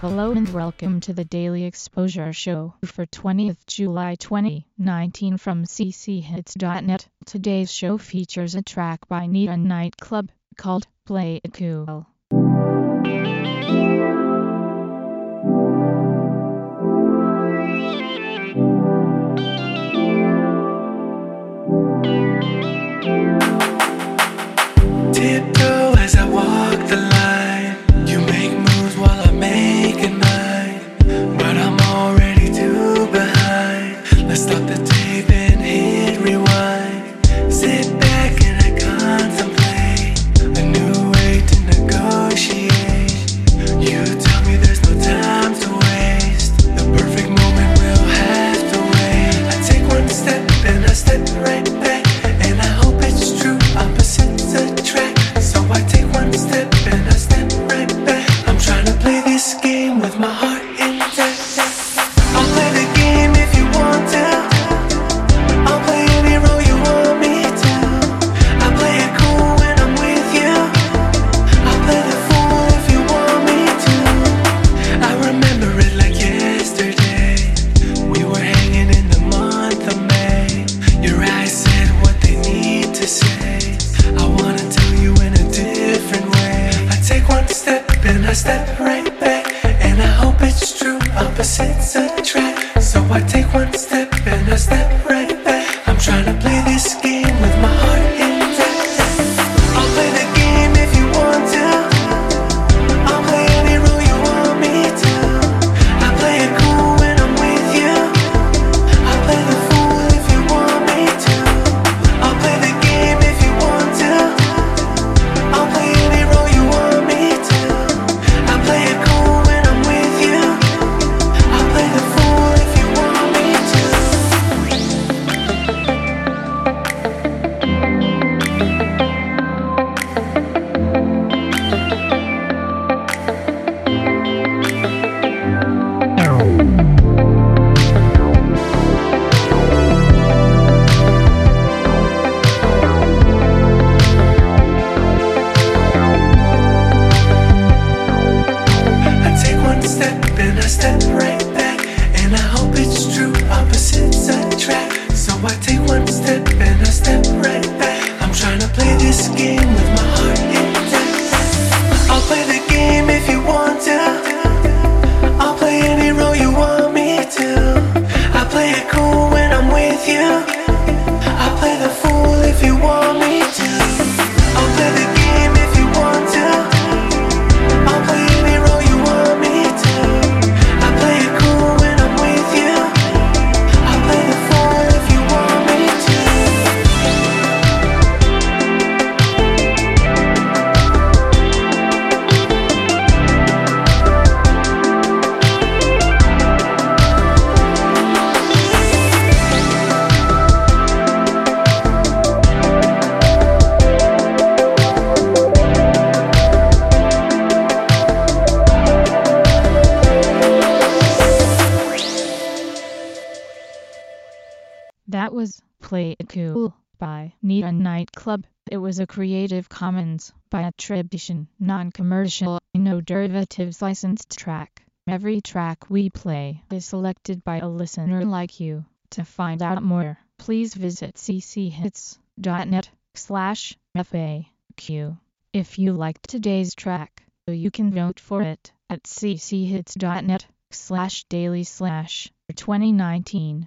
Hello and welcome to the Daily Exposure Show for 20th July 2019 from cchits.net. Today's show features a track by Nita Nightclub called Play It Cool. my heart. Opposites attract, so I take one step and a step. That was Play It Cool by Nita Nightclub. It was a Creative Commons by attribution, non-commercial, no derivatives licensed track. Every track we play is selected by a listener like you. To find out more, please visit cchits.net slash FAQ. If you liked today's track, you can vote for it at cchits.net slash daily slash 2019